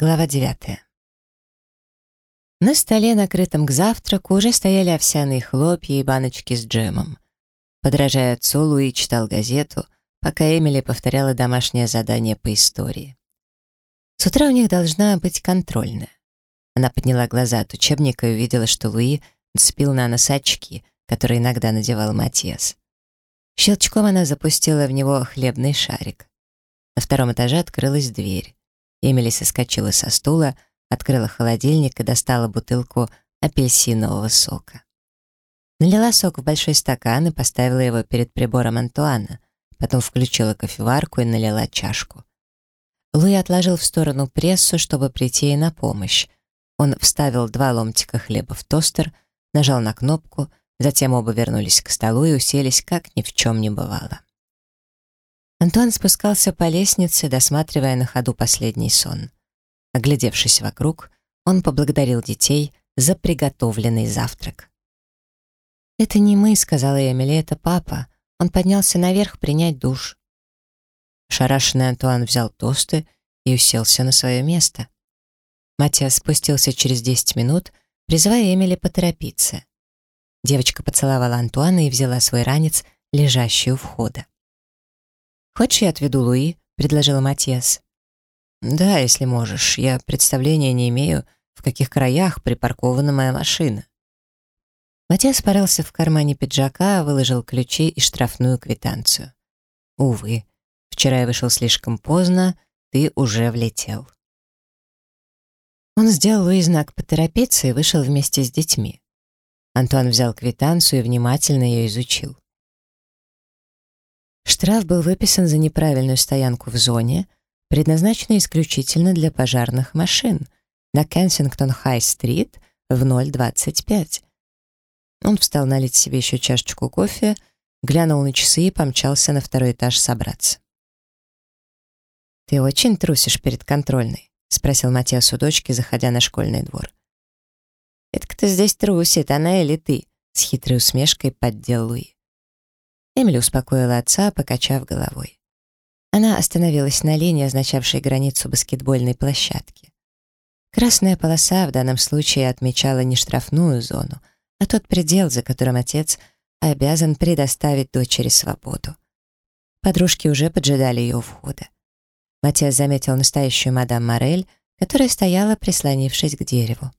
Глава 9. На столе, накрытом к завтраку, уже стояли овсяные хлопья и баночки с джемом. Подражая отцу, Луи читал газету, пока Эмили повторяла домашнее задание по истории. С утра у них должна быть контрольная. Она подняла глаза от учебника и увидела, что Луи нацепил на нос очки, которые иногда надевал Матиас. Щелчком она запустила в него хлебный шарик. На втором этаже открылась дверь. Эмили соскочила со стула, открыла холодильник и достала бутылку апельсинового сока. Налила сок в большой стакан и поставила его перед прибором Антуана, потом включила кофеварку и налила чашку. Луи отложил в сторону прессу, чтобы прийти ей на помощь. Он вставил два ломтика хлеба в тостер, нажал на кнопку, затем оба вернулись к столу и уселись, как ни в чем не бывало. Антуан спускался по лестнице, досматривая на ходу последний сон. Оглядевшись вокруг, он поблагодарил детей за приготовленный завтрак. «Это не мы», — сказала Эмили, — «это папа. Он поднялся наверх принять душ». Шарашенный Антуан взял тосты и уселся на свое место. Матиас спустился через десять минут, призывая Эмили поторопиться. Девочка поцеловала Антуана и взяла свой ранец, лежащий у входа. «Хочешь, я отведу Луи?» — предложил Матиас. «Да, если можешь. Я представления не имею, в каких краях припаркована моя машина». Матиас порылся в кармане пиджака, выложил ключи и штрафную квитанцию. «Увы, вчера я вышел слишком поздно, ты уже влетел». Он сделал Луи знак «поторопиться» и вышел вместе с детьми. Антуан взял квитанцию и внимательно ее изучил. Штраф был выписан за неправильную стоянку в зоне, предназначенной исключительно для пожарных машин, на Кенсингтон-Хай-стрит в 0.25. Он встал налить себе еще чашечку кофе, глянул на часы и помчался на второй этаж собраться. «Ты очень трусишь перед контрольной?» — спросил Матиас у дочки, заходя на школьный двор. «Это кто здесь трусит, она или ты?» — с хитрой усмешкой поддел Луи. Эмили успокоила отца, покачав головой. Она остановилась на линии, означавшей границу баскетбольной площадки. Красная полоса в данном случае отмечала не штрафную зону, а тот предел, за которым отец обязан предоставить дочери свободу. Подружки уже поджидали ее входа. Матиас заметил настоящую мадам Морель, которая стояла, прислонившись к дереву.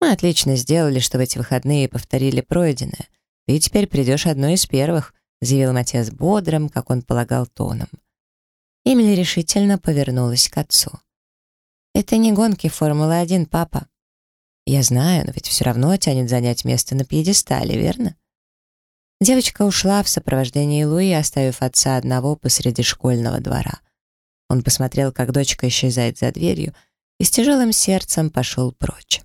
«Мы отлично сделали, что в эти выходные повторили пройденное», «Ты теперь придешь одной из первых», — заявил Матиас бодрым, как он полагал, тоном. Эмили решительно повернулась к отцу. «Это не гонки Формулы-1, папа». «Я знаю, но ведь все равно тянет занять место на пьедестале, верно?» Девочка ушла в сопровождении Луи, оставив отца одного посреди школьного двора. Он посмотрел, как дочка исчезает за дверью, и с тяжелым сердцем пошел прочь.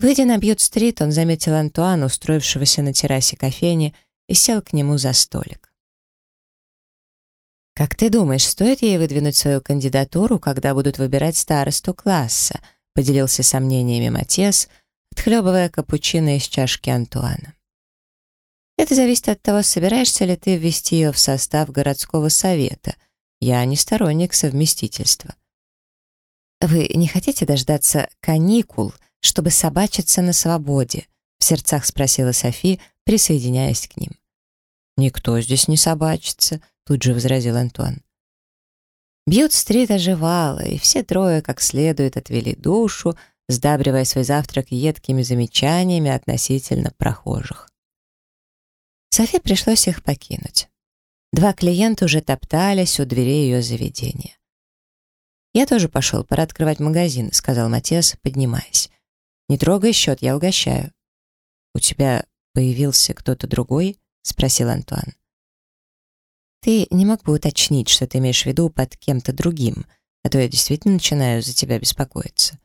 Выйдя на Бьют-стрит, он заметил Антуана, устроившегося на террасе кофейни, и сел к нему за столик. «Как ты думаешь, стоит ей выдвинуть свою кандидатуру, когда будут выбирать старосту класса?» — поделился сомнениями Матес, отхлебывая капучино из чашки Антуана. «Это зависит от того, собираешься ли ты ввести ее в состав городского совета. Я не сторонник совместительства». «Вы не хотите дождаться каникул?» Чтобы собачиться на свободе?» — в сердцах спросила Софи, присоединяясь к ним. «Никто здесь не собачится», — тут же возразил Антуан. Бьют-стрит оживала, и все трое как следует отвели душу, сдабривая свой завтрак едкими замечаниями относительно прохожих. Софи пришлось их покинуть. Два клиента уже топтались у дверей ее заведения. «Я тоже пошел, пора открывать магазин», — сказал Матес, поднимаясь. «Не трогай счет, я угощаю». «У тебя появился кто-то другой?» — спросил Антуан. «Ты не мог бы уточнить, что ты имеешь в виду под кем-то другим, а то я действительно начинаю за тебя беспокоиться».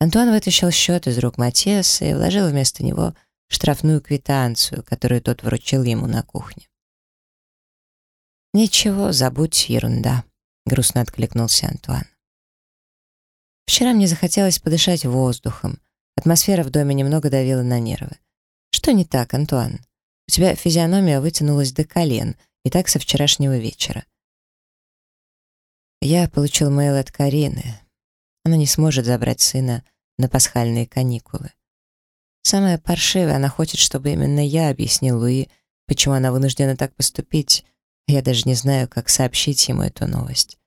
Антуан вытащил счет из рук Матиаса и вложил вместо него штрафную квитанцию, которую тот вручил ему на кухне. «Ничего, забудь, ерунда», — грустно откликнулся Антуан. Вчера мне захотелось подышать воздухом. Атмосфера в доме немного давила на нервы. Что не так, Антуан? У тебя физиономия вытянулась до колен, и так со вчерашнего вечера. Я получил мейл от Карины. Она не сможет забрать сына на пасхальные каникулы. Самое паршивое, она хочет, чтобы именно я объяснил Луи, почему она вынуждена так поступить. Я даже не знаю, как сообщить ему эту новость.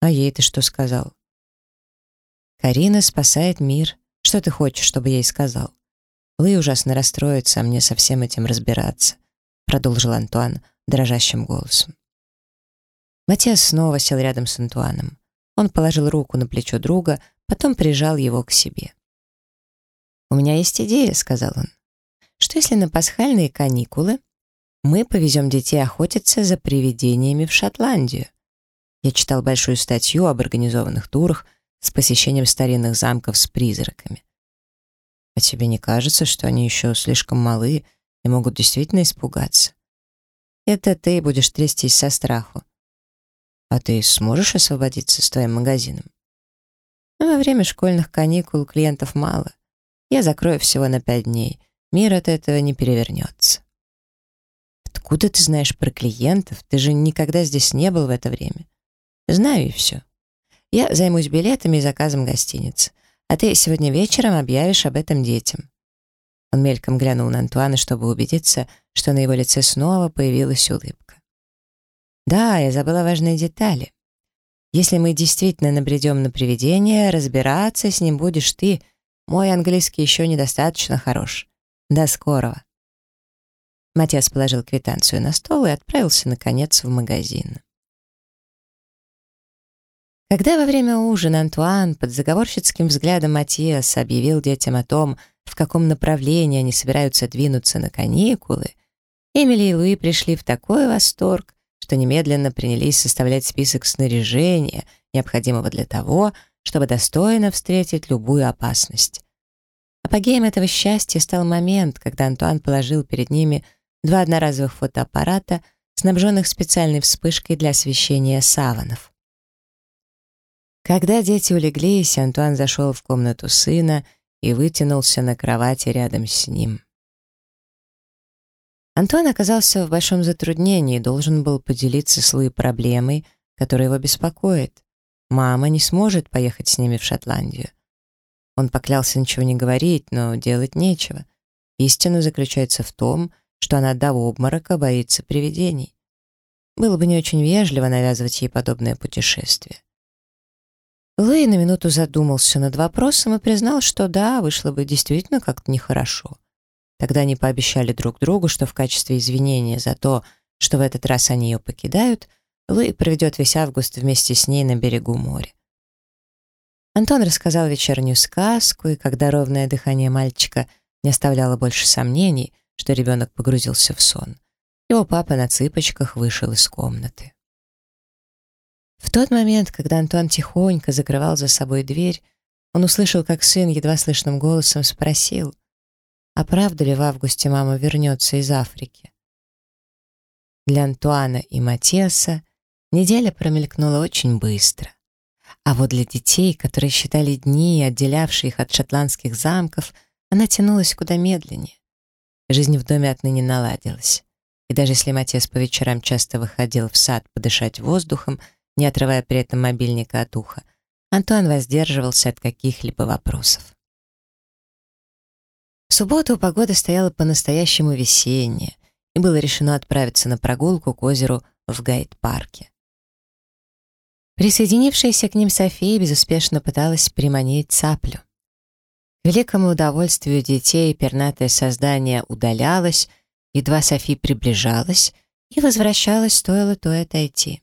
А ей ты что сказал? Карина спасает мир. Что ты хочешь, чтобы я ей сказал? Луи ужасно расстроится, а мне со всем этим разбираться, продолжил Антуан дрожащим голосом. Матиас снова сел рядом с Антуаном. Он положил руку на плечо друга, потом прижал его к себе. «У меня есть идея», — сказал он. «Что если на пасхальные каникулы мы повезем детей охотиться за привидениями в Шотландию?» Я читал большую статью об организованных турах с посещением старинных замков с призраками. А тебе не кажется, что они еще слишком малы и могут действительно испугаться? Это ты будешь трястись со страху. А ты сможешь освободиться с твоим магазином? Но во время школьных каникул клиентов мало. Я закрою всего на пять дней. Мир от этого не перевернется. Откуда ты знаешь про клиентов? Ты же никогда здесь не был в это время. Знаю и все. Я займусь билетами и заказом гостиницы. А ты сегодня вечером объявишь об этом детям. Он мельком глянул на Антуана, чтобы убедиться, что на его лице снова появилась улыбка. Да, я забыла важные детали. Если мы действительно набредем на привидение, разбираться с ним будешь ты — мой английский еще недостаточно хорош. До скорого. Матиас положил квитанцию на стол и отправился, наконец, в магазин. Когда во время ужина Антуан под заговорщицким взглядом Матиас объявил детям о том, в каком направлении они собираются двинуться на каникулы, Эмили и Луи пришли в такой восторг, что немедленно принялись составлять список снаряжения, необходимого для того, чтобы достойно встретить любую опасность. Апогеем этого счастья стал момент, когда Антуан положил перед ними два одноразовых фотоаппарата, снабженных специальной вспышкой для освещения саванов. Когда дети улеглись, Антуан зашел в комнату сына и вытянулся на кровати рядом с ним. Антуан оказался в большом затруднении и должен был поделиться с Луи проблемой, которая его беспокоит. Мама не сможет поехать с ними в Шотландию. Он поклялся ничего не говорить, но делать нечего. Истина заключается в том, что она до обморока боится привидений. Было бы не очень вежливо навязывать ей подобное путешествие. Луи на минуту задумался над вопросом и признал, что да, вышло бы действительно как-то нехорошо. Тогда они пообещали друг другу, что в качестве извинения за то, что в этот раз они ее покидают, Луи проведет весь август вместе с ней на берегу моря. Антон рассказал вечернюю сказку, и когда ровное дыхание мальчика не оставляло больше сомнений, что ребенок погрузился в сон, его папа на цыпочках вышел из комнаты. В тот момент, когда Антон тихонько закрывал за собой дверь, он услышал, как сын едва слышным голосом спросил, а правда ли в августе мама вернется из Африки? Для Антуана и Матиаса Неделя промелькнула очень быстро. А вот для детей, которые считали дни, отделявшие их от шотландских замков, она тянулась куда медленнее. Жизнь в доме отныне наладилась. И даже если Матес по вечерам часто выходил в сад подышать воздухом, не отрывая при этом мобильника от уха, Антуан воздерживался от каких-либо вопросов. В субботу погода стояла по-настоящему весенняя, и было решено отправиться на прогулку к озеру в Гайд-парке. Присоединившаяся к ним София безуспешно пыталась приманить цаплю. К великому удовольствию детей пернатое создание удалялось, едва Софи приближалась, и возвращалась, стоило то отойти.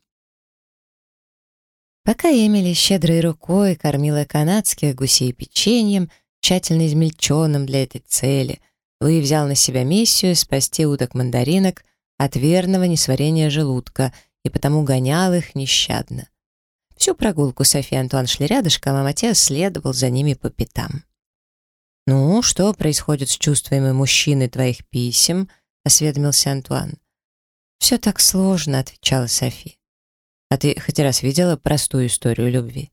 Пока Эмили щедрой рукой кормила канадских гусей печеньем, тщательно измельченным для этой цели, Луи взял на себя миссию спасти уток-мандаринок от верного несварения желудка и потому гонял их нещадно. Всю прогулку София Антуан шли рядышком, а Матеас следовал за ними по пятам. «Ну, что происходит с чувствами мужчины твоих писем?» — осведомился Антуан. «Все так сложно», — отвечала Софи. «А ты хоть раз видела простую историю любви?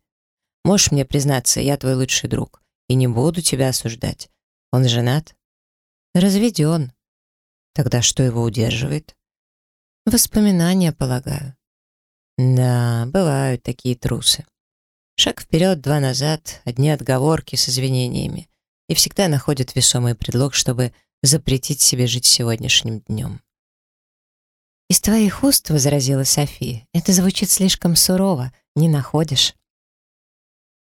Можешь мне признаться, я твой лучший друг, и не буду тебя осуждать. Он женат?» «Разведен». «Тогда что его удерживает?» «Воспоминания, полагаю». Да, бывают такие трусы. Шаг вперед, два назад, одни отговорки с извинениями. И всегда находят весомый предлог, чтобы запретить себе жить сегодняшним днем. «Из твоих уст, — возразила София, — это звучит слишком сурово, не находишь?»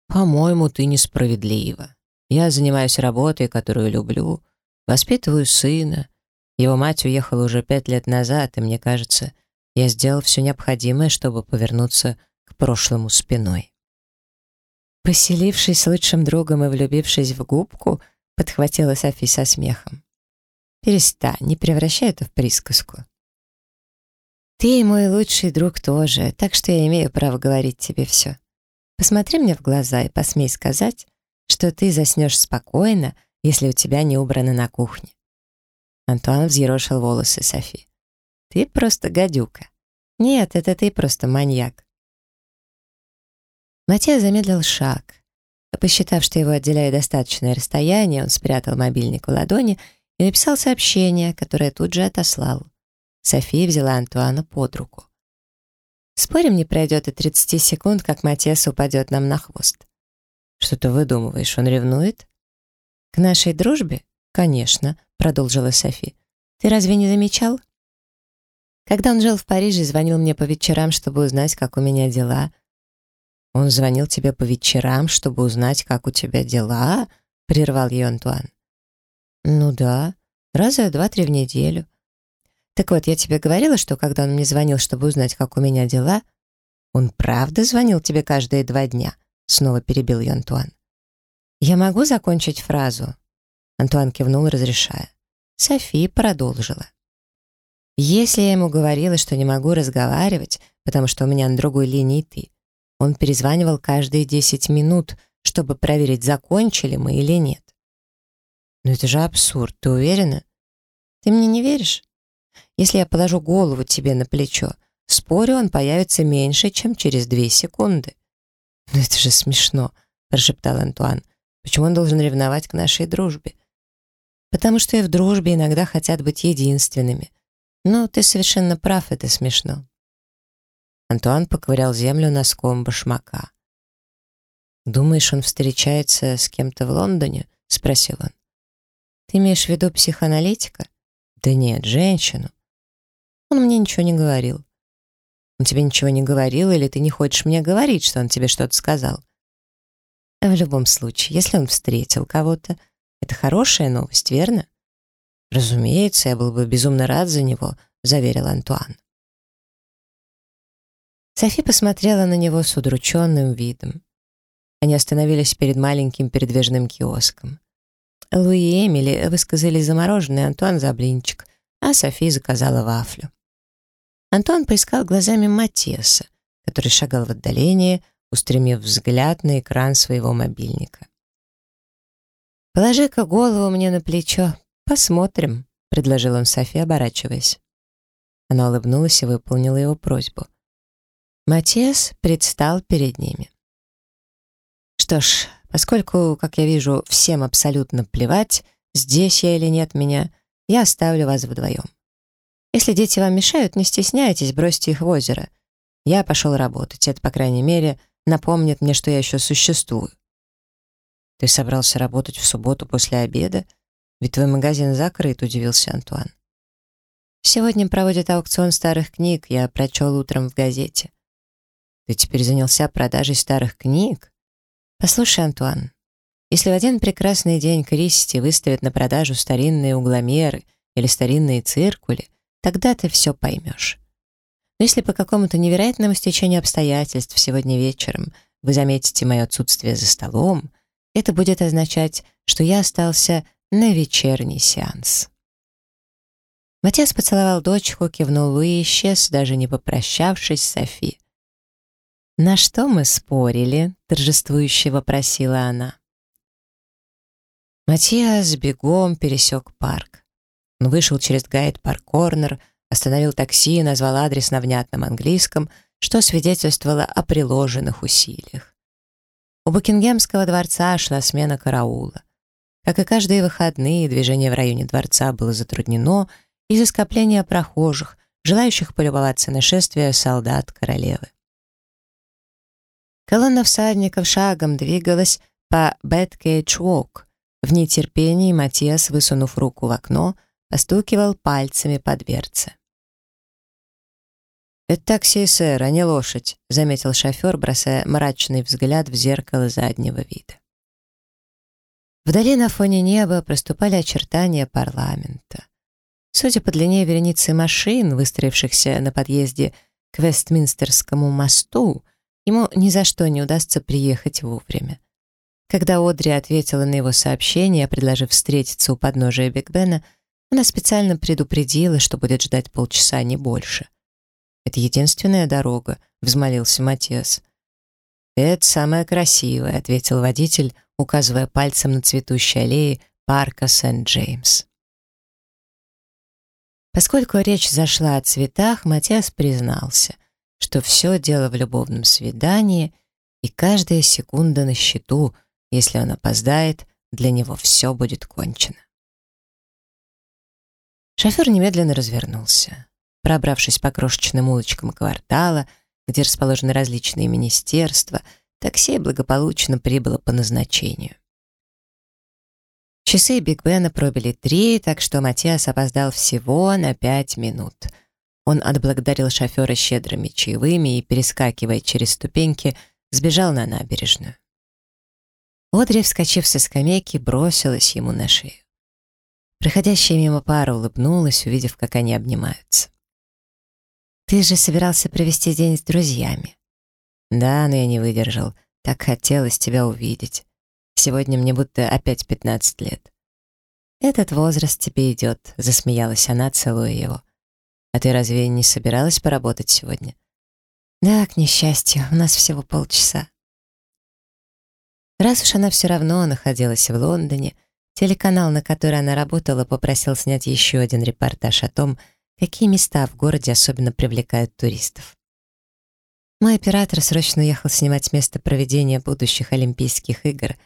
«По-моему, ты несправедлива. Я занимаюсь работой, которую люблю, воспитываю сына. Его мать уехала уже пять лет назад, и мне кажется, я сделал все необходимое, чтобы повернуться к прошлому спиной». Поселившись с лучшим другом и влюбившись в губку, подхватила Софи со смехом. «Перестань, не превращай это в присказку». «Ты мой лучший друг тоже, так что я имею право говорить тебе все. Посмотри мне в глаза и посмей сказать, что ты заснешь спокойно, если у тебя не убрано на кухне». Антуан взъерошил волосы Софи. «Ты просто гадюка. Нет, это ты просто маньяк. Матья замедлил шаг. Посчитав, что его отделяет достаточное расстояние, он спрятал мобильник в ладони и написал сообщение, которое тут же отослал. София взяла Антуана под руку. «Спорим, не пройдет и 30 секунд, как Матиас упадет нам на хвост». «Что ты выдумываешь, он ревнует?» «К нашей дружбе?» «Конечно», — продолжила Софи. «Ты разве не замечал?» Когда он жил в Париже, звонил мне по вечерам, чтобы узнать, как у меня дела — «Он звонил тебе по вечерам, чтобы узнать, как у тебя дела?» — прервал ее Антуан. «Ну да, раза два-три в неделю. Так вот, я тебе говорила, что когда он мне звонил, чтобы узнать, как у меня дела, он правда звонил тебе каждые два дня?» — снова перебил ее Антуан. «Я могу закончить фразу?» Антуан кивнул, разрешая. Софи продолжила. «Если я ему говорила, что не могу разговаривать, потому что у меня на другой линии ты, он перезванивал каждые 10 минут, чтобы проверить, закончили мы или нет. Но это же абсурд, ты уверена? Ты мне не веришь? Если я положу голову тебе на плечо, спорю, он появится меньше, чем через две секунды. «Но это же смешно», — прошептал Антуан. «Почему он должен ревновать к нашей дружбе?» «Потому что и в дружбе иногда хотят быть единственными. Но ты совершенно прав, это смешно». Антуан поковырял землю носком башмака. «Думаешь, он встречается с кем-то в Лондоне?» — спросил он. «Ты имеешь в виду психоаналитика?» «Да нет, женщину». «Он мне ничего не говорил». «Он тебе ничего не говорил, или ты не хочешь мне говорить, что он тебе что-то сказал?» «В любом случае, если он встретил кого-то, это хорошая новость, верно?» «Разумеется, я был бы безумно рад за него», — заверил Антуан. Софи посмотрела на него с удрученным видом. Они остановились перед маленьким передвижным киоском. Луи и Эмили высказали замороженный Антуан за блинчик, а Софи заказала вафлю. Антуан поискал глазами Матиаса, который шагал в отдалении, устремив взгляд на экран своего мобильника. «Положи-ка голову мне на плечо, посмотрим», — предложил он Софи, оборачиваясь. Она улыбнулась и выполнила его просьбу. Матиас предстал перед ними. Что ж, поскольку, как я вижу, всем абсолютно плевать, здесь я или нет меня, я оставлю вас вдвоем. Если дети вам мешают, не стесняйтесь, бросьте их в озеро. Я пошел работать, это, по крайней мере, напомнит мне, что я еще существую. Ты собрался работать в субботу после обеда? Ведь твой магазин закрыт, удивился Антуан. Сегодня проводят аукцион старых книг, я прочел утром в газете. Ты теперь занялся продажей старых книг? Послушай, Антуан, если в один прекрасный день Кристи выставят на продажу старинные угломеры или старинные циркули, тогда ты все поймешь. Но если по какому-то невероятному стечению обстоятельств сегодня вечером вы заметите мое отсутствие за столом, это будет означать, что я остался на вечерний сеанс. Матиас поцеловал дочку, кивнул и исчез, даже не попрощавшись с Софи. «На что мы спорили?» — торжествующе вопросила она. Матиас бегом пересек парк. Он вышел через гайд-парк-корнер, остановил такси и назвал адрес на внятном английском, что свидетельствовало о приложенных усилиях. У Букингемского дворца шла смена караула. Как и каждые выходные, движение в районе дворца было затруднено из-за скопления прохожих, желающих полюбоваться на шествие солдат королевы. Колонна всадников шагом двигалась по Бердкейдж Уок. В нетерпении Матиас, высунув руку в окно, постукивал пальцами по дверце. «Это такси, сэр, а не лошадь», — заметил шофер, бросая мрачный взгляд в зеркало заднего вида. Вдали на фоне неба проступали очертания парламента. Судя по длине вереницы машин, выстроившихся на подъезде к Вестминстерскому мосту, ему ни за что не удастся приехать вовремя. Когда Одри ответила на его сообщение, предложив встретиться у подножия Биг Бена, она специально предупредила, что будет ждать полчаса, не больше. «Это единственная дорога», — взмолился Матиас. «Это самая красивая», — ответил водитель, указывая пальцем на цветущие аллеи парка Сент-Джеймс. Поскольку речь зашла о цветах, Матиас признался, что все дело в любовном свидании, и каждая секунда на счету, если он опоздает, для него все будет кончено. Шофер немедленно развернулся. Пробравшись по крошечным улочкам квартала, где расположены различные министерства, такси благополучно прибыло по назначению. Часы Биг Бена пробили три, так что Матиас опоздал всего на пять минут. Он отблагодарил шофера щедрыми чаевыми и, перескакивая через ступеньки, сбежал на набережную. Одри, вскочив со скамейки, бросилась ему на шею. Проходящая мимо пара улыбнулась, увидев, как они обнимаются. «Ты же собирался провести день с друзьями». «Да, но я не выдержал. Так хотелось тебя увидеть. Сегодня мне будто опять пятнадцать лет». «Этот возраст тебе идет», — засмеялась она, целуя его. «А ты разве не собиралась поработать сегодня?» «Да, к несчастью, у нас всего полчаса». Раз уж она все равно находилась в Лондоне, телеканал, на который она работала, попросил снять еще один репортаж о том, какие места в городе особенно привлекают туристов. Мой оператор срочно уехал снимать место проведения будущих Олимпийских игр,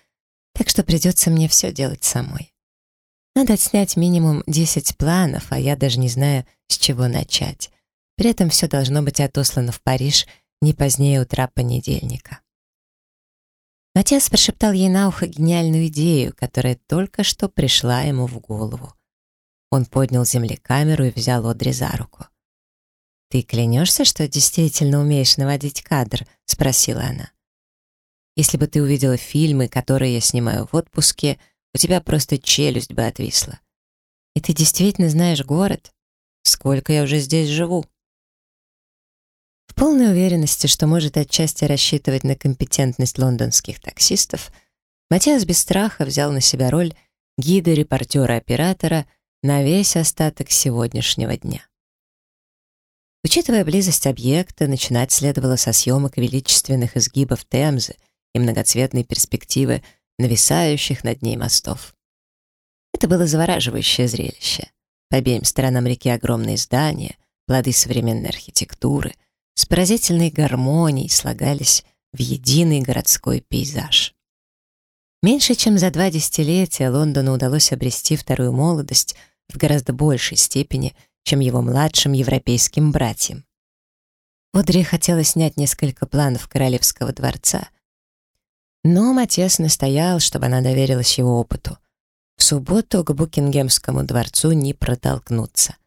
так что придется мне все делать самой. Надо снять минимум 10 планов, а я даже не знаю, с чего начать. При этом все должно быть отослано в Париж не позднее утра понедельника. Матиас прошептал ей на ухо гениальную идею, которая только что пришла ему в голову. Он поднял с земли камеру и взял Одри за руку. «Ты клянешься, что действительно умеешь наводить кадр?» — спросила она. «Если бы ты увидела фильмы, которые я снимаю в отпуске, у тебя просто челюсть бы отвисла. И ты действительно знаешь город? Сколько я уже здесь живу?» В полной уверенности, что может отчасти рассчитывать на компетентность лондонских таксистов, Матиас без страха взял на себя роль гида, репортера, оператора — на весь остаток сегодняшнего дня. Учитывая близость объекта, начинать следовало со съемок величественных изгибов Темзы и многоцветной перспективы нависающих над ней мостов. Это было завораживающее зрелище. По обеим сторонам реки огромные здания, плоды современной архитектуры, с поразительной гармонией слагались в единый городской пейзаж. Меньше чем за два десятилетия Лондону удалось обрести вторую молодость в гораздо большей степени, чем его младшим европейским братьям. Одри хотела снять несколько планов Королевского дворца, но Матес настоял, чтобы она доверилась его опыту. В субботу к Букингемскому дворцу не протолкнуться.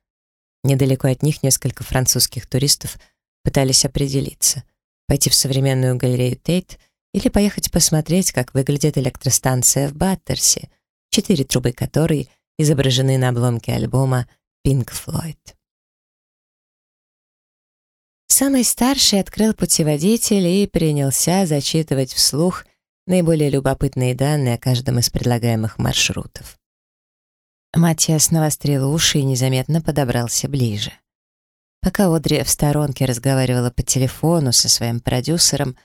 Недалеко от них несколько французских туристов пытались определиться, пойти в современную галерею Тейт — или поехать посмотреть, как выглядит электростанция в Баттерсе, четыре трубы которой изображены на обломке альбома Pink Floyd. Самый старший открыл путеводитель и принялся зачитывать вслух наиболее любопытные данные о каждом из предлагаемых маршрутов. Матиас навострил уши и незаметно подобрался ближе. Пока Одри в сторонке разговаривала по телефону со своим продюсером,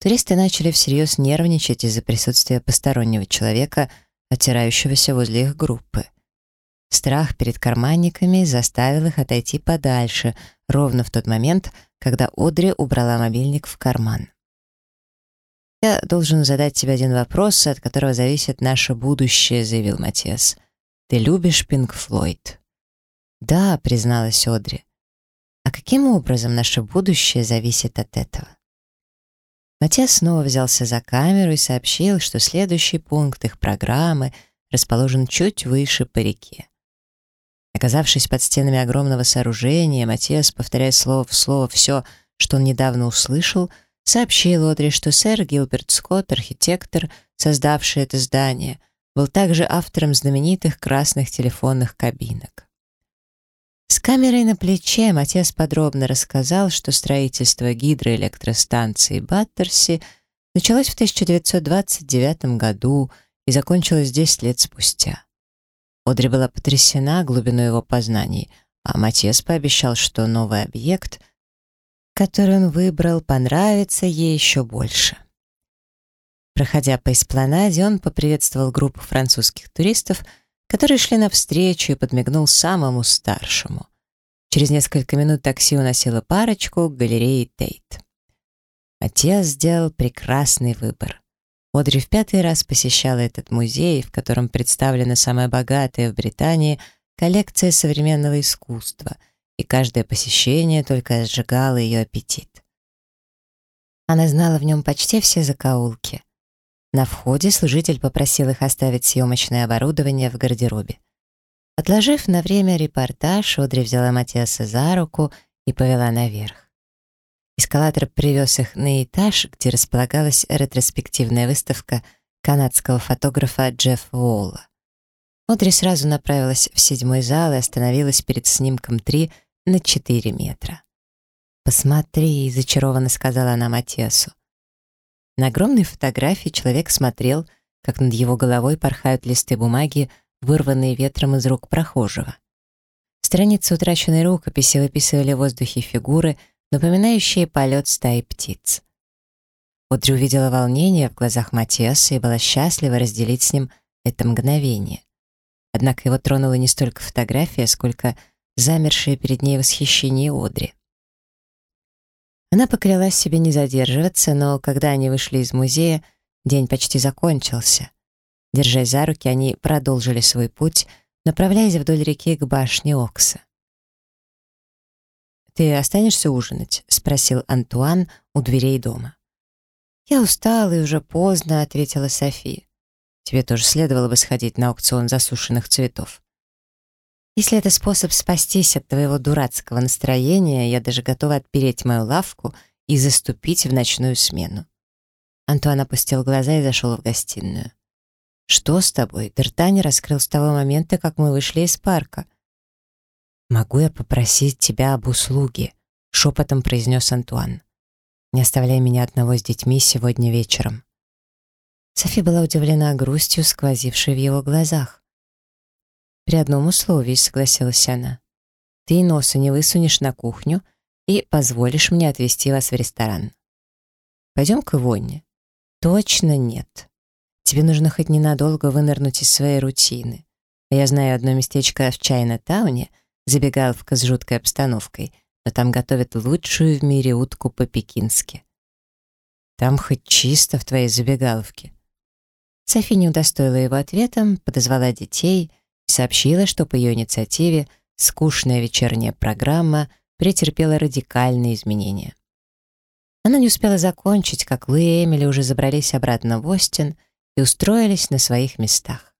Туристы начали всерьез нервничать из-за присутствия постороннего человека, отирающегося возле их группы. Страх перед карманниками заставил их отойти подальше, ровно в тот момент, когда Одри убрала мобильник в карман. «Я должен задать тебе один вопрос, от которого зависит наше будущее», — заявил Матиас. «Ты любишь Пинк Флойд?» «Да», — призналась Одри. «А каким образом наше будущее зависит от этого?» Матиас снова взялся за камеру и сообщил, что следующий пункт их программы расположен чуть выше по реке. Оказавшись под стенами огромного сооружения, Матиас, повторяя слово в слово все, что он недавно услышал, сообщил Одри, что сэр Гилберт Скотт, архитектор, создавший это здание, был также автором знаменитых красных телефонных кабинок. С камерой на плече Матиас подробно рассказал, что строительство гидроэлектростанции Баттерси началось в 1929 году и закончилось 10 лет спустя. Одри была потрясена глубиной его познаний, а Матиас пообещал, что новый объект, который он выбрал, понравится ей еще больше. Проходя по эспланаде, он поприветствовал группу французских туристов — которые шли навстречу и подмигнул самому старшему. Через несколько минут такси уносило парочку к галерее Тейт. Отец сделал прекрасный выбор. Одри в пятый раз посещала этот музей, в котором представлена самая богатая в Британии коллекция современного искусства, и каждое посещение только сжигало ее аппетит. Она знала в нем почти все закоулки. На входе служитель попросил их оставить съемочное оборудование в гардеробе. Отложив на время репортаж, Одри взяла Матиаса за руку и повела наверх. Эскалатор привез их на этаж, где располагалась ретроспективная выставка канадского фотографа Джеффа Уолла. Одри сразу направилась в седьмой зал и остановилась перед снимком 3 на 4 метра. «Посмотри», — зачарованно сказала она Матиасу. На огромной фотографии человек смотрел, как над его головой порхают листы бумаги, вырванные ветром из рук прохожего. Страницы утраченной рукописи выписывали в воздухе фигуры, напоминающие полет стаи птиц. Одри увидела волнение в глазах Матиаса и была счастлива разделить с ним это мгновение. Однако его тронула не столько фотография, сколько замершее перед ней восхищение Одри. Она поклялась себе не задерживаться, но когда они вышли из музея, день почти закончился. Держась за руки, они продолжили свой путь, направляясь вдоль реки к башне Окса. «Ты останешься ужинать?» — спросил Антуан у дверей дома. «Я устала и уже поздно», — ответила София. «Тебе тоже следовало бы сходить на аукцион засушенных цветов». Если это способ спастись от твоего дурацкого настроения, я даже готова отпереть мою лавку и заступить в ночную смену. Антуан опустил глаза и зашел в гостиную. «Что с тобой?» Д'Артани раскрыл с того момента, как мы вышли из парка. «Могу я попросить тебя об услуге?» — шепотом произнес Антуан. «Не оставляй меня одного с детьми сегодня вечером». Софи была удивлена грустью, сквозившей в его глазах. «При одном условии», — согласилась она. «Ты носа не высунешь на кухню и позволишь мне отвезти вас в ресторан. Пойдем к Ивонне?» «Точно нет. Тебе нужно хоть ненадолго вынырнуть из своей рутины. Я знаю одно местечко в Чайна-тауне, забегаловка с жуткой обстановкой, но там готовят лучшую в мире утку по-пекински. Там хоть чисто в твоей забегаловке». Софи не удостоила его ответом, подозвала детей — сообщила, что по ее инициативе скучная вечерняя программа претерпела радикальные изменения. Она не успела закончить, как Луи и Эмили уже забрались обратно в Остин и устроились на своих местах.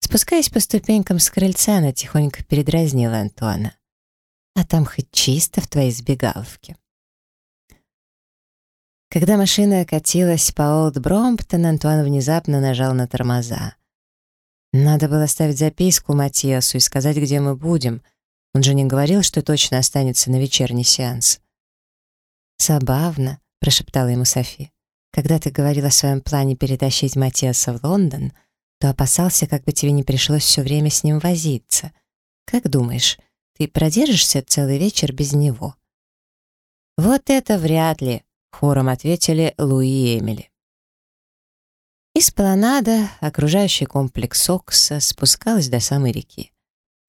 Спускаясь по ступенькам с крыльца, она тихонько передразнила Антуана. «А там хоть чисто в твоей сбегаловке». Когда машина катилась по Олд Бромптон, Антуан внезапно нажал на тормоза. Надо было оставить записку Матиасу и сказать, где мы будем. Он же не говорил, что точно останется на вечерний сеанс. «Забавно», — прошептала ему Софи. «Когда ты говорил о своем плане перетащить Матиаса в Лондон, то опасался, как бы тебе не пришлось все время с ним возиться. Как думаешь, ты продержишься целый вечер без него?» «Вот это вряд ли», — хором ответили Луи и Эмили. Эспланада, окружающий комплекс Окса, спускалась до самой реки.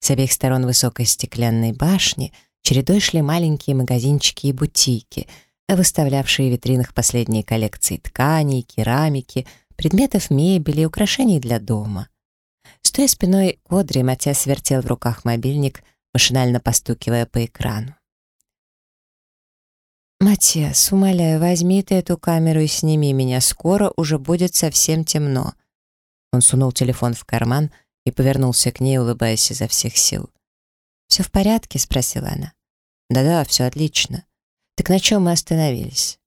С обеих сторон высокой стеклянной башни чередой шли маленькие магазинчики и бутики, выставлявшие в витринах последние коллекции тканей, керамики, предметов мебели и украшений для дома. Стоя спиной к Одри, Матиас вертел в руках мобильник, машинально постукивая по экрану. «Матиас, умоляю, возьми ты эту камеру и сними меня. Скоро уже будет совсем темно». Он сунул телефон в карман и повернулся к ней, улыбаясь изо всех сил. «Все в порядке?» — спросила она. «Да-да, все отлично. Так на чем мы остановились?»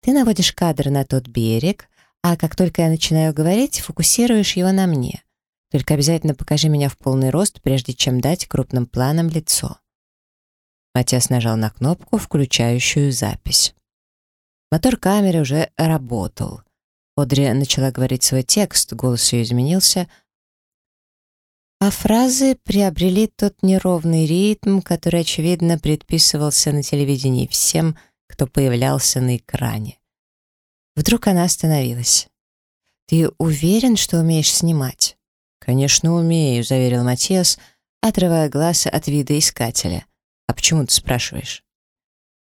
«Ты наводишь кадр на тот берег, а как только я начинаю говорить, фокусируешь его на мне. Только обязательно покажи меня в полный рост, прежде чем дать крупным планом лицо». Матиас нажал на кнопку, включающую запись. Мотор камеры уже работал. Одри начала говорить свой текст, голос ее изменился, а фразы приобрели тот неровный ритм, который, очевидно, предписывался на телевидении всем, кто появлялся на экране. Вдруг она остановилась. «Ты уверен, что умеешь снимать?» «Конечно, умею», — заверил Матиас, отрывая глаз от вида искателя. «А почему ты спрашиваешь?»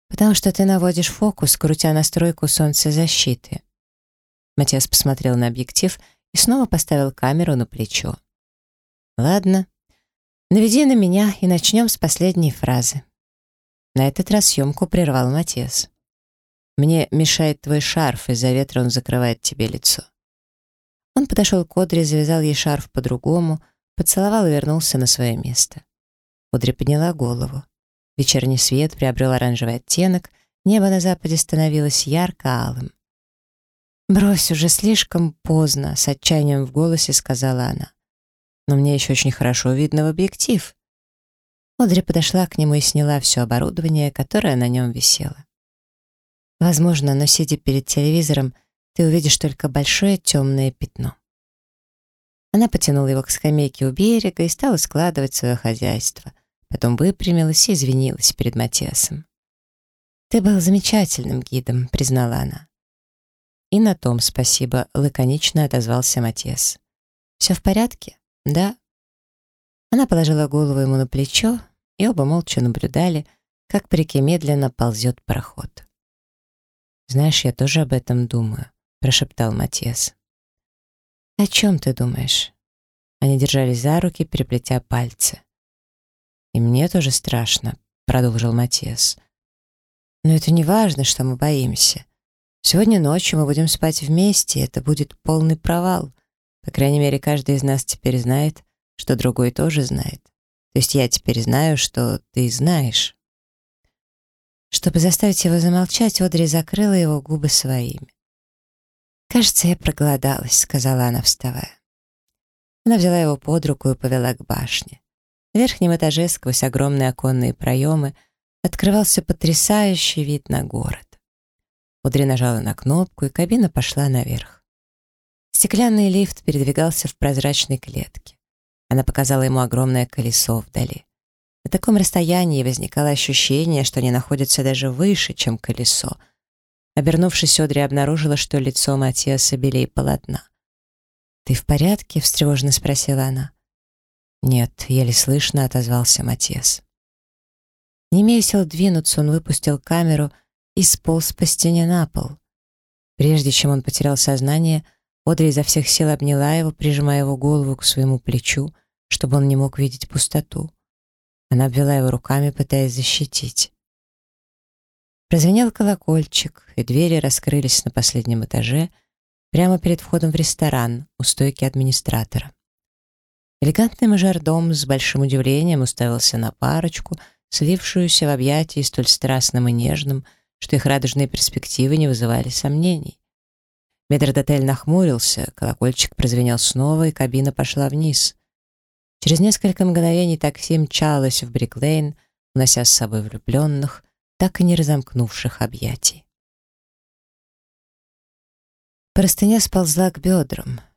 «Потому что ты наводишь фокус, крутя настройку солнцезащиты». Матиас посмотрел на объектив и снова поставил камеру на плечо. «Ладно, наведи на меня и начнем с последней фразы». На этот раз съемку прервал Матиас. «Мне мешает твой шарф, из-за ветра он закрывает тебе лицо». Он подошел к Одре, завязал ей шарф по-другому, поцеловал и вернулся на свое место. Одри подняла голову. Вечерний свет приобрел оранжевый оттенок, небо на западе становилось ярко-алым. «Брось, уже слишком поздно», — с отчаянием в голосе сказала она. «Но мне еще очень хорошо видно в объектив». Одри подошла к нему и сняла все оборудование, которое на нем висело. Возможно, но сидя перед телевизором, ты увидишь только большое темное пятно. Она потянула его к скамейке у берега и стала складывать свое хозяйство — Потом выпрямилась и извинилась перед Матиасом. «Ты был замечательным гидом», — признала она. «И на том спасибо», — лаконично отозвался Матиас. «Все в порядке?» «Да». Она положила голову ему на плечо, и оба молча наблюдали, как по реке медленно ползет пароход. «Знаешь, я тоже об этом думаю», — прошептал Матиас. «О чем ты думаешь?» Они держались за руки, переплетя пальцы. «И мне тоже страшно», — продолжил Матиас. «Но это не важно, что мы боимся. Сегодня ночью мы будем спать вместе, и это будет полный провал. По крайней мере, каждый из нас теперь знает, что другой тоже знает. То есть я теперь знаю, что ты знаешь». Чтобы заставить его замолчать, Одри закрыла его губы своими. «Кажется, я проголодалась», — сказала она, вставая. Она взяла его под руку и повела к башне. В верхнем этаже сквозь огромные оконные проемы открывался потрясающий вид на город. Удри нажала на кнопку, и кабина пошла наверх. Стеклянный лифт передвигался в прозрачной клетке. Она показала ему огромное колесо вдали. На таком расстоянии возникало ощущение, что они находятся даже выше, чем колесо. Обернувшись, Одри обнаружила, что лицо Матиаса белее полотна. «Ты в порядке?» — встревоженно спросила она. «Нет», — еле слышно отозвался Матес. Не имея сил двинуться, он выпустил камеру и сполз по стене на пол. Прежде чем он потерял сознание, Одри изо всех сил обняла его, прижимая его голову к своему плечу, чтобы он не мог видеть пустоту. Она обвела его руками, пытаясь защитить. Прозвенел колокольчик, и двери раскрылись на последнем этаже, прямо перед входом в ресторан, у стойки администратора. Элегантный мажордом с большим удивлением уставился на парочку, слившуюся в объятии столь страстным и нежным, что их радужные перспективы не вызывали сомнений. Метрдотель нахмурился, колокольчик прозвенел снова, и кабина пошла вниз. Через несколько мгновений такси мчалось в Бриклейн, унося с собой влюбленных, так и не разомкнувших объятий. Простыня сползла к бедрам —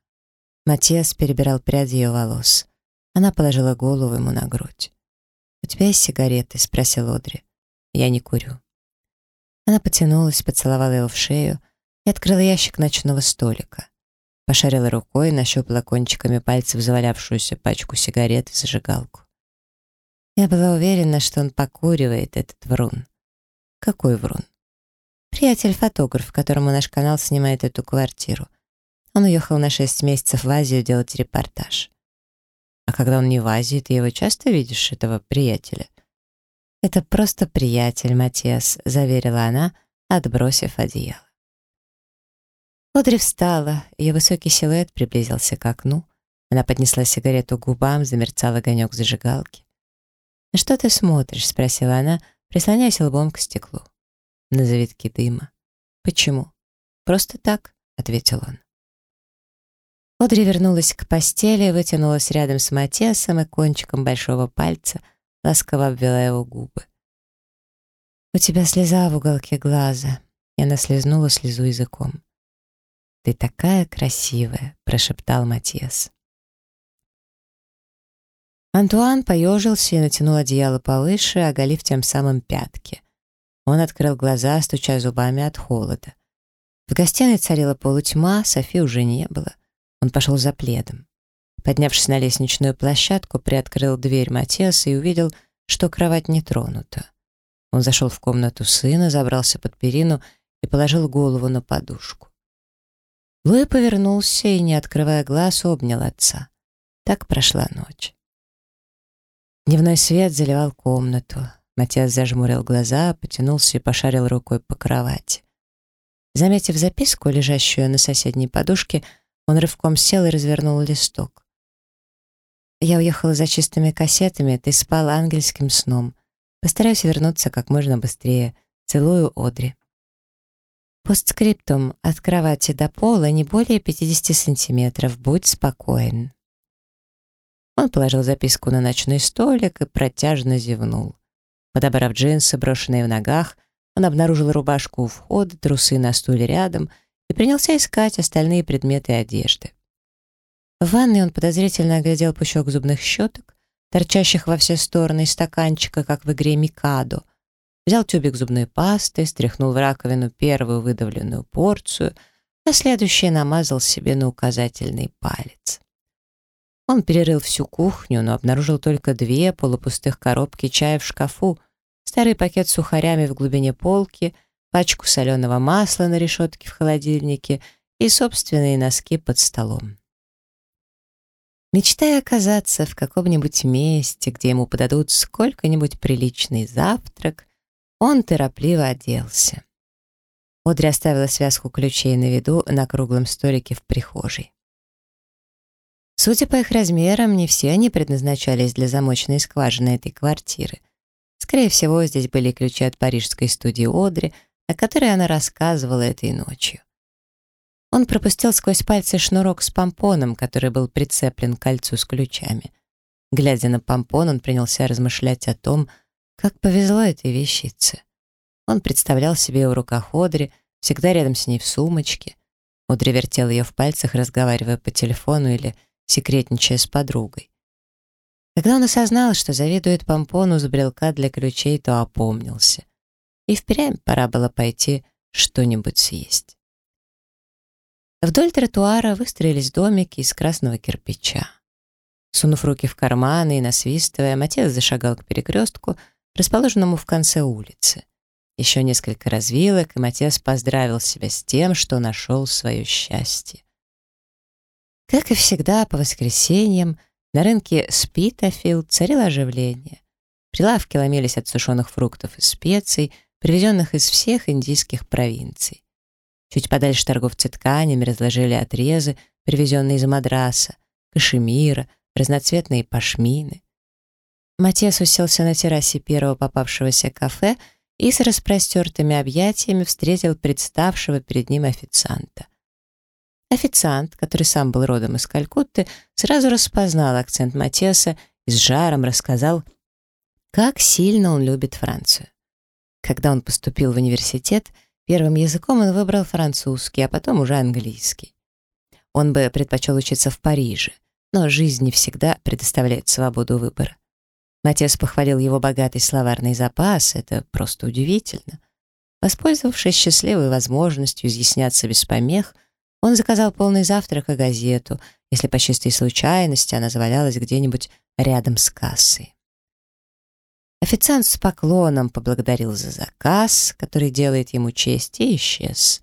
Матиас перебирал пряди ее волос. Она положила голову ему на грудь. «У тебя есть сигареты?» — спросил Одри. «Я не курю». Она потянулась, поцеловала его в шею и открыла ящик ночного столика. Пошарила рукой, нащупала кончиками пальцев завалявшуюся пачку сигарет и зажигалку. Я была уверена, что он покуривает этот врун. Какой врун? Приятель-фотограф, которому наш канал снимает эту квартиру. Он уехал на шесть месяцев в Азию делать репортаж. А когда он не в Азии, ты его часто видишь, этого приятеля? «Это просто приятель, Матиас», — заверила она, отбросив одеяло. Одри встала, ее высокий силуэт приблизился к окну. Она поднесла сигарету к губам, замерцал огонек зажигалки. «На что ты смотришь?» — спросила она, прислоняясь лбом к стеклу. «На завитки дыма». «Почему?» «Просто так», — ответил он. Одри вернулась к постели, вытянулась рядом с Матиасом и кончиком большого пальца ласково обвела его губы. «У тебя слеза в уголке глаза», и она слезнула слезу языком. «Ты такая красивая», — прошептал Матиас. Антуан поежился и натянул одеяло повыше, оголив тем самым пятки. Он открыл глаза, стуча зубами от холода. В гостиной царила полутьма, Софи уже не было. Он пошел за пледом. Поднявшись на лестничную площадку, приоткрыл дверь Матиаса и увидел, что кровать не тронута. Он зашел в комнату сына, забрался под перину и положил голову на подушку. Луи повернулся и, не открывая глаз, обнял отца. Так прошла ночь. Дневной свет заливал комнату. Матиас зажмурил глаза, потянулся и пошарил рукой по кровати. Заметив записку, лежащую на соседней подушке, он рывком сел и развернул листок. «Я уехала за чистыми кассетами, ты спал ангельским сном. Постараюсь вернуться как можно быстрее. Целую, Одри». Постскриптум от кровати до пола не более 50 сантиметров. Будь спокоен. Он положил записку на ночной столик и протяжно зевнул. Подобрав джинсы, брошенные в ногах, он обнаружил рубашку у входа, трусы на стуле рядом — и принялся искать остальные предметы одежды. В ванной он подозрительно оглядел пучок зубных щеток, торчащих во все стороны из стаканчика, как в игре «Микадо», взял тюбик зубной пасты, стряхнул в раковину первую выдавленную порцию, а следующее намазал себе на указательный палец. Он перерыл всю кухню, но обнаружил только две полупустых коробки чая в шкафу, старый пакет с сухарями в глубине полки — пачку соленого масла на решетке в холодильнике и собственные носки под столом. Мечтая оказаться в каком-нибудь месте, где ему подадут сколько-нибудь приличный завтрак, он торопливо оделся. Одри оставила связку ключей на виду на круглом столике в прихожей. Судя по их размерам, не все они предназначались для замочной скважины этой квартиры. Скорее всего, здесь были ключи от парижской студии Одри — о которой она рассказывала этой ночью. Он пропустил сквозь пальцы шнурок с помпоном, который был прицеплен к кольцу с ключами. Глядя на помпон, он принялся размышлять о том, как повезло этой вещице. Он представлял себе в руках Одри, всегда рядом с ней в сумочке. Одри вертел ее в пальцах, разговаривая по телефону или секретничая с подругой. Когда он осознал, что завидует помпону с брелка для ключей, то опомнился — и впрямь пора было пойти что-нибудь съесть. Вдоль тротуара выстроились домики из красного кирпича. Сунув руки в карманы и насвистывая, Матес зашагал к перекрестку, расположенному в конце улицы. Еще несколько развилок, и Матес поздравил себя с тем, что нашел свое счастье. Как и всегда, по воскресеньям на рынке Спитафилд царило оживление. Прилавки ломились от сушеных фруктов и специй — привезенных из всех индийских провинций. Чуть подальше торговцы тканями разложили отрезы, привезенные из Мадраса, кашемира, разноцветные пашмины. Матес уселся на террасе первого попавшегося кафе и с распростертыми объятиями встретил представшего перед ним официанта. Официант, который сам был родом из Калькутты, сразу распознал акцент Матеса и с жаром рассказал, как сильно он любит Францию. Когда он поступил в университет, первым языком он выбрал французский, а потом уже английский. Он бы предпочел учиться в Париже, но жизнь не всегда предоставляет свободу выбора. Матес похвалил его богатый словарный запас, это просто удивительно. Воспользовавшись счастливой возможностью изъясняться без помех, он заказал полный завтрак и газету, если по чистой случайности она завалялась где-нибудь рядом с кассой. Официант с поклоном поблагодарил за заказ, который делает ему честь, и исчез.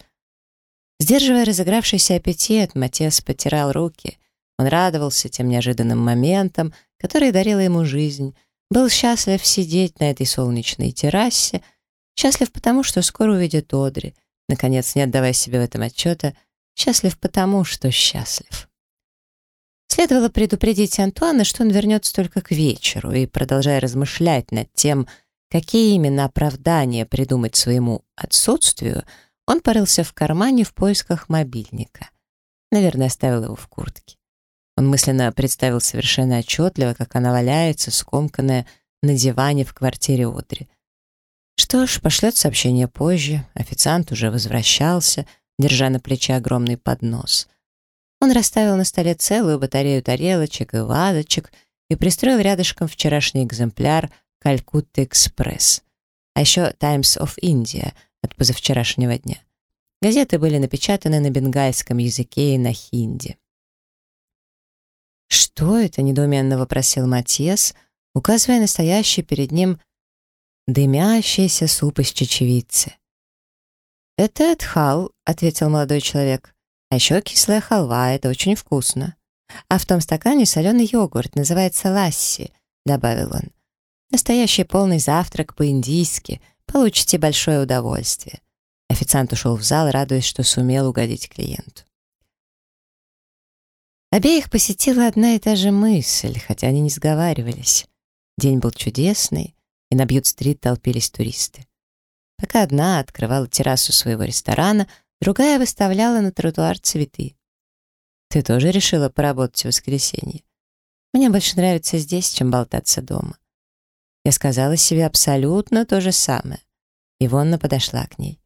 Сдерживая разыгравшийся аппетит, Матес потирал руки. Он радовался тем неожиданным моментам, которые дарила ему жизнь, Был счастлив сидеть на этой солнечной террасе, счастлив потому, что скоро увидит Одри, наконец, не отдавая себе в этом отчета, счастлив потому, что счастлив. Следовало предупредить Антуана, что он вернется только к вечеру, и, продолжая размышлять над тем, какие именно оправдания придумать своему отсутствию, он порылся в кармане в поисках мобильника. Наверное, оставил его в куртке. Он мысленно представил совершенно отчетливо, как она валяется, скомканная, на диване в квартире Одри. Что ж, пошлет сообщение позже. Официант уже возвращался, держа на плече огромный поднос. Он расставил на столе целую батарею тарелочек и вазочек и пристроил рядышком вчерашний экземпляр «Калькутта Экспресс», а еще «Times of India» от позавчерашнего дня. Газеты были напечатаны на бенгальском языке и на хинди. «Что это?» — недоуменно вопросил Матиас, указывая настоящий перед ним дымящийся суп из чечевицы. «Это Эдхал», — ответил молодой человек. «А еще кислая халва, это очень вкусно. А в том стакане соленый йогурт, называется ласси», — добавил он. «Настоящий полный завтрак по-индийски, получите большое удовольствие». Официант ушел в зал, радуясь, что сумел угодить клиенту. Обеих посетила одна и та же мысль, хотя они не сговаривались. День был чудесный, и на Бьют-стрит толпились туристы. Пока одна открывала террасу своего ресторана, другая выставляла на тротуар цветы. «Ты тоже решила поработать в воскресенье? Мне больше нравится здесь, чем болтаться дома». Я сказала себе абсолютно то же самое. Ивонна подошла к ней.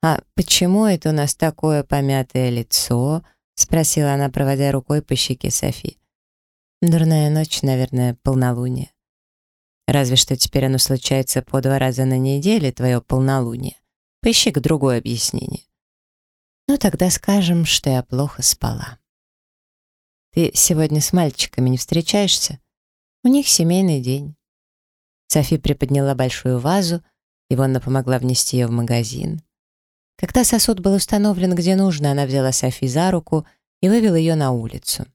«А почему это у нас такое помятое лицо?» — спросила она, проводя рукой по щеке Софи. «Дурная ночь, наверное, полнолуние. Разве что теперь оно случается по два раза на неделе, твое полнолуние. Поищи-ка другое объяснение». «Ну, тогда скажем, что я плохо спала». «Ты сегодня с мальчиками не встречаешься? У них семейный день». Софи приподняла большую вазу, Ивонна помогла внести ее в магазин. Когда сосуд был установлен где нужно, она взяла Софи за руку и вывела ее на улицу.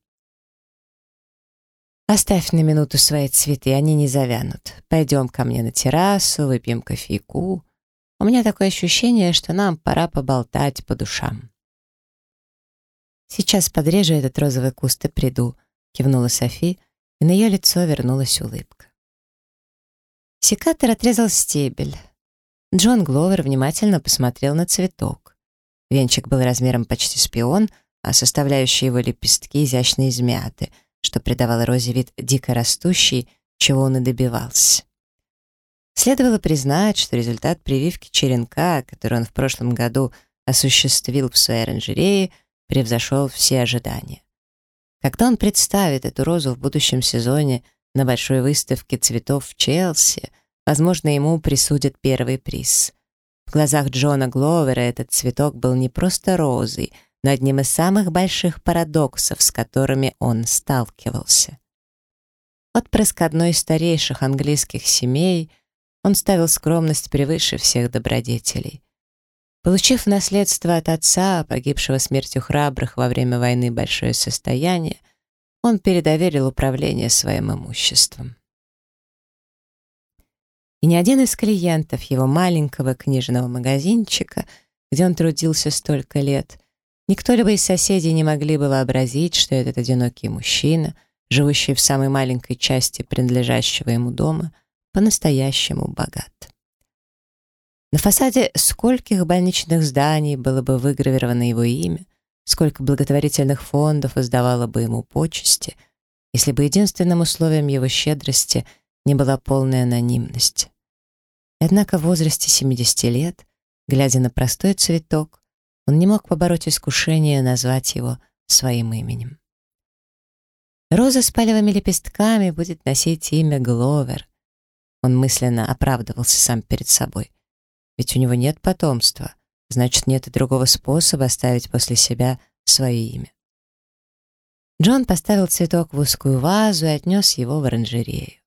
«Оставь на минуту свои цветы, они не завянут. Пойдем ко мне на террасу, выпьем кофейку. У меня такое ощущение, что нам пора поболтать по душам». «Сейчас подрежу этот розовый куст и приду», — кивнула Софи, и на ее лицо вернулась улыбка. Секатор отрезал стебель. Джон Гловер внимательно посмотрел на цветок. Венчик был размером почти с пион, а составляющие его лепестки изящно измяты, что придавало розе вид дико растущий, чего он и добивался. Следовало признать, что результат прививки черенка, который он в прошлом году осуществил в своей оранжерее, превзошел все ожидания. Когда он представит эту розу в будущем сезоне на большой выставке цветов в Челси — Возможно, ему присудят первый приз. В глазах Джона Гловера этот цветок был не просто розой, но одним из самых больших парадоксов, с которыми он сталкивался. Отпрыск одной из старейших английских семей, он ставил скромность превыше всех добродетелей. Получив наследство от отца, погибшего смертью храбрых во время войны большое состояние, он передоверил управление своим имуществом и ни один из клиентов его маленького книжного магазинчика, где он трудился столько лет, никто-либо из соседей не могли бы вообразить, что этот одинокий мужчина, живущий в самой маленькой части принадлежащего ему дома, по-настоящему богат. На фасаде скольких больничных зданий было бы выгравировано его имя, сколько благотворительных фондов издавало бы ему почести, если бы единственным условием его щедрости не была полная анонимность. Однако в возрасте 70 лет, глядя на простой цветок, он не мог побороть искушение назвать его своим именем. Роза с палевыми лепестками будет носить имя Гловер. Он мысленно оправдывался сам перед собой. Ведь у него нет потомства, значит, нет и другого способа оставить после себя свое имя. Джон поставил цветок в узкую вазу и отнес его в оранжерею.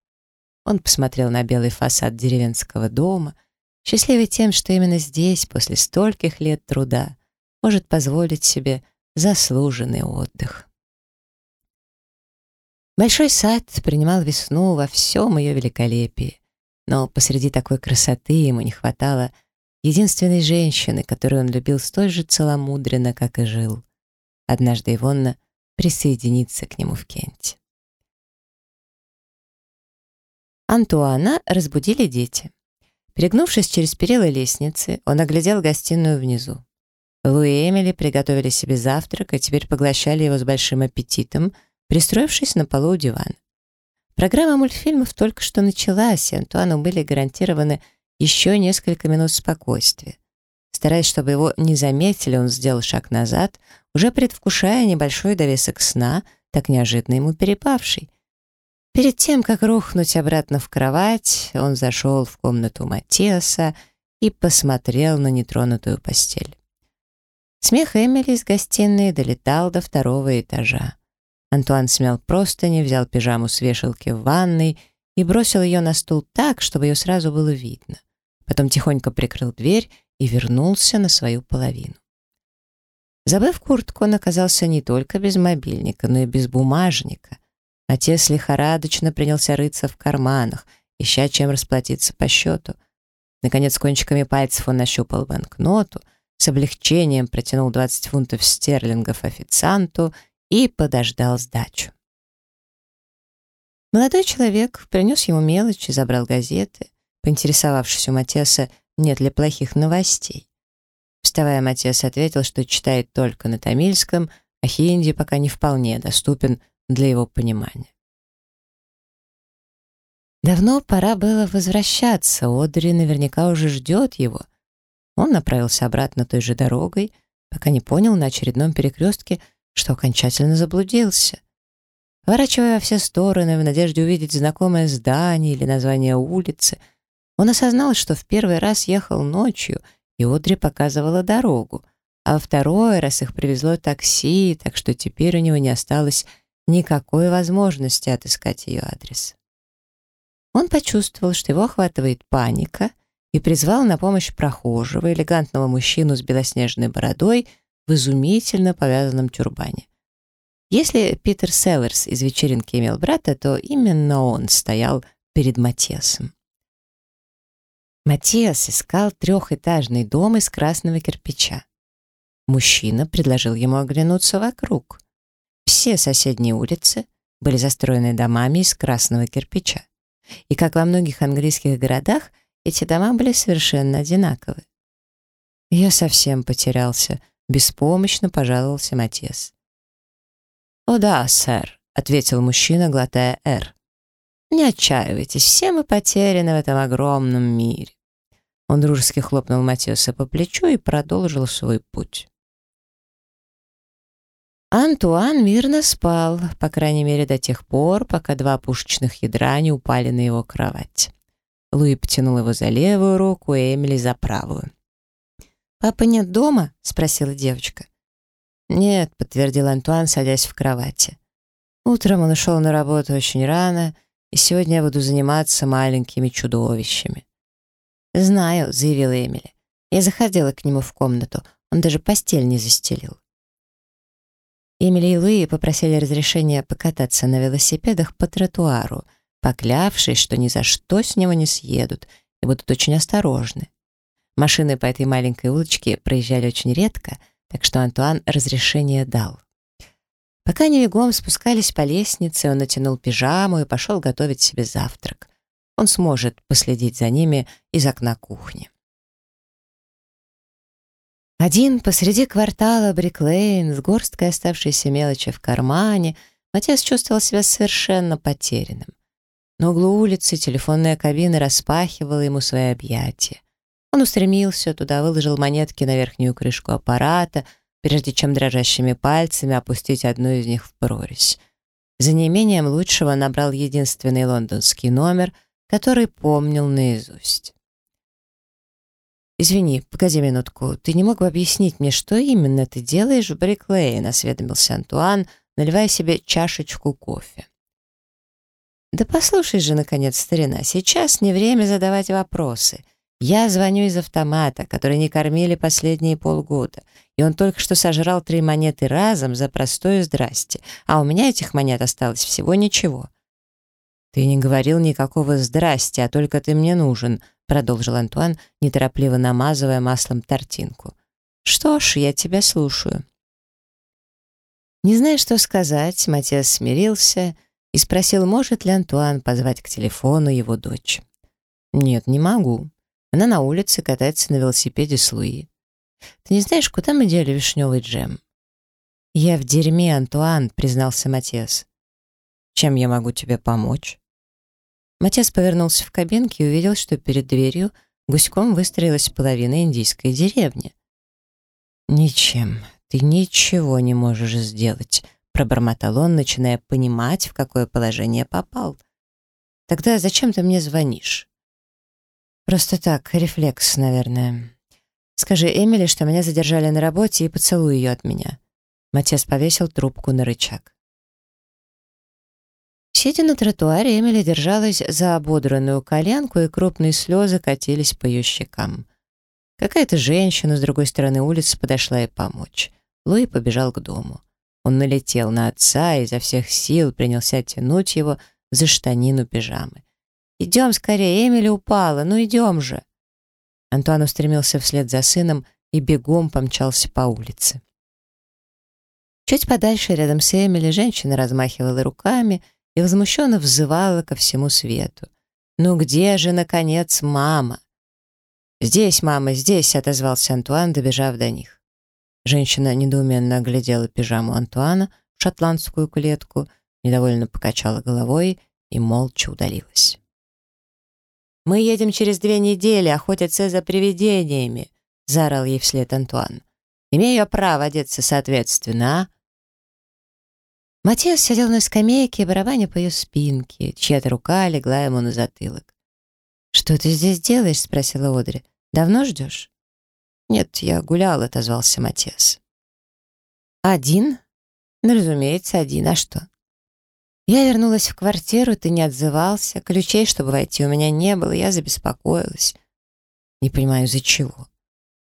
Он посмотрел на белый фасад деревенского дома, счастливый тем, что именно здесь, после стольких лет труда, может позволить себе заслуженный отдых. Большой сад принимал весну во всем ее великолепии, но посреди такой красоты ему не хватало единственной женщины, которую он любил столь же целомудренно, как и жил. Однажды Ивонна присоединится к нему в Кенте. Антуана разбудили дети. Перегнувшись через перила лестницы, он оглядел гостиную внизу. Лу и Эмили приготовили себе завтрак и теперь поглощали его с большим аппетитом, пристроившись на полу у дивана. Программа мультфильмов только что началась, и Антуану были гарантированы еще несколько минут спокойствия. Стараясь, чтобы его не заметили, он сделал шаг назад, уже предвкушая небольшой довесок сна, так неожиданно ему перепавший. Перед тем, как рухнуть обратно в кровать, он зашел в комнату Матиаса и посмотрел на нетронутую постель. Смех Эмили из гостиной долетал до второго этажа. Антуан смял простыни, взял пижаму с вешалки в ванной и бросил ее на стул так, чтобы ее сразу было видно. Потом тихонько прикрыл дверь и вернулся на свою половину. Забыв куртку, он оказался не только без мобильника, но и без бумажника. Отец лихорадочно принялся рыться в карманах, ища чем расплатиться по счету. Наконец, кончиками пальцев он нащупал банкноту, с облегчением протянул 20 фунтов стерлингов официанту и подождал сдачу. Молодой человек принес ему мелочи, забрал газеты, поинтересовавшись у Матеса, нет ли плохих новостей. Вставая, Матес ответил, что читает только на тамильском, а хинди пока не вполне доступен для его понимания. Давно пора было возвращаться, Одри наверняка уже ждет его. Он направился обратно той же дорогой, пока не понял на очередном перекрестке, что окончательно заблудился. Поворачивая во все стороны в надежде увидеть знакомое здание или название улицы, он осознал, что в первый раз ехал ночью, и Одри показывала дорогу, а во второй раз их привезло такси, так что теперь у него не осталось никакой возможности отыскать ее адрес. Он почувствовал, что его охватывает паника, и призвал на помощь прохожего, элегантного мужчину с белоснежной бородой в изумительно повязанном тюрбане. Если Питер Селлерс из вечеринки имел брата, то именно он стоял перед Матиасом. Матиас искал трехэтажный дом из красного кирпича. Мужчина предложил ему оглянуться вокруг. Все соседние улицы были застроены домами из красного кирпича. И, как во многих английских городах, эти дома были совершенно одинаковы. Я совсем потерялся, беспомощно пожаловался Матес. «О да, сэр», — ответил мужчина, глотая «Р». «Не отчаивайтесь, все мы потеряны в этом огромном мире». Он дружески хлопнул Матиаса по плечу и продолжил свой путь. Антуан мирно спал, по крайней мере до тех пор, пока два пушечных ядра не упали на его кровать. Луи потянул его за левую руку, и Эмили за правую. «Папа нет дома?» — спросила девочка. «Нет», — подтвердил Антуан, садясь в кровати. «Утром он ушел на работу очень рано, и сегодня я буду заниматься маленькими чудовищами». «Знаю», — заявила Эмили. Я заходила к нему в комнату, он даже постель не застелил. Эмили и Луи попросили разрешения покататься на велосипедах по тротуару, поклявшись, что ни за что с него не съедут и будут очень осторожны. Машины по этой маленькой улочке проезжали очень редко, так что Антуан разрешение дал. Пока они бегом спускались по лестнице, он натянул пижаму и пошел готовить себе завтрак. Он сможет последить за ними из окна кухни. Один посреди квартала Бриклейн с горсткой оставшейся мелочи в кармане, Матиас чувствовал себя совершенно потерянным. На углу улицы телефонная кабина распахивала ему свои объятия. Он устремился туда, выложил монетки на верхнюю крышку аппарата, прежде чем дрожащими пальцами опустить одну из них в прорезь. За неимением лучшего набрал единственный лондонский номер, который помнил наизусть. «Извини, погоди минутку, ты не мог бы объяснить мне, что именно ты делаешь в Бриклейн?» — осведомился Антуан, наливая себе чашечку кофе. «Да послушай же, наконец, старина, сейчас не время задавать вопросы. Я звоню из автомата, который не кормили последние полгода, и он только что сожрал три монеты разом за простое «здрасте», а у меня этих монет осталось всего ничего. «Ты не говорил никакого «здрасте», а только ты мне нужен», продолжил Антуан, неторопливо намазывая маслом тортинку. «Что ж, я тебя слушаю». Не зная, что сказать, Матиас смирился и спросил, может ли Антуан позвать к телефону его дочь. «Нет, не могу. Она на улице катается на велосипеде с Луи. Ты не знаешь, куда мы дели вишневый джем?» «Я в дерьме, Антуан», — признался Матиас. «Чем я могу тебе помочь?» Матиас повернулся в кабинке и увидел, что перед дверью гуськом выстроилась половина индийской деревни. «Ничем. Ты ничего не можешь сделать», — пробормотал он, начиная понимать, в какое положение попал. «Тогда зачем ты мне звонишь?» «Просто так, рефлекс, наверное. Скажи Эмили, что меня задержали на работе, и поцелуй ее от меня». Матес повесил трубку на рычаг. Сидя на тротуаре, Эмили держалась за ободранную коленку, и крупные слезы катились по ее щекам. Какая-то женщина с другой стороны улицы подошла ей помочь. Луи побежал к дому. Он налетел на отца и изо всех сил принялся тянуть его за штанину пижамы. «Идем скорее, Эмили упала, ну идем же!» Антуан устремился вслед за сыном и бегом помчался по улице. Чуть подальше, рядом с Эмили, женщина размахивала руками и возмущенно взывала ко всему свету. «Ну где же, наконец, мама?» «Здесь, мама, здесь!» — отозвался Антуан, добежав до них. Женщина недоуменно оглядела пижаму Антуана в шотландскую клетку, недовольно покачала головой и молча удалилась. «Мы едем через две недели охотиться за привидениями», — заорал ей вслед Антуан. «Имею я право одеться соответственно, а?» Матиас сидел на скамейке, барабаня по ее спинке, чья-то рука легла ему на затылок. «Что ты здесь делаешь?» — спросила Одри. «Давно ждешь?» «Нет, я гулял», — отозвался Матиас. «Один?» «Ну, разумеется, один. А что?» Я вернулась в квартиру, ты не отзывался. Ключей, чтобы войти, у меня не было, я забеспокоилась. Не понимаю, из-за чего.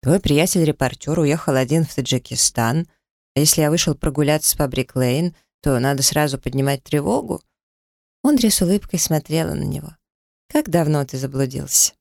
Твой приятель-репортер уехал один в Таджикистан, а если я вышел прогуляться по Брик-Лейн, то надо сразу поднимать тревогу? Ондри с улыбкой смотрела на него. «Как давно ты заблудился?»